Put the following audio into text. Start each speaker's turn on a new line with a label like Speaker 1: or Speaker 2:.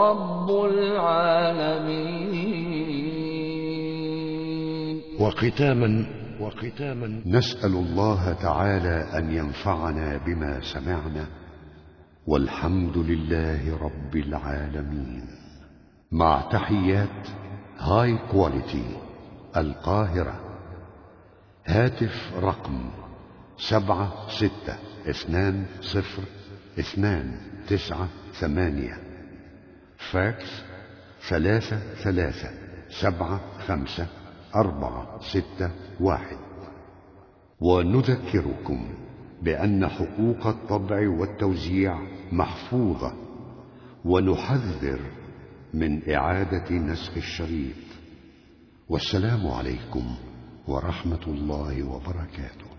Speaker 1: رب العالمين.
Speaker 2: وختاما وختاما نسأل الله تعالى أن ينفعنا بما سمعنا. والحمد لله رب العالمين. مع تحيات هاي كواليتي القاهرة. هاتف رقم سبعة ستة اثنان صفر اثنان تسعة ثمانية. فاكس ثلاثة ثلاثة سبعة خمسة أربعة ستة واحد. ونذكركم بأن حقوق الطبع والتوزيع محفوظة. ونحذر من إعادة نسخ الشريط. والسلام عليكم ورحمة الله وبركاته.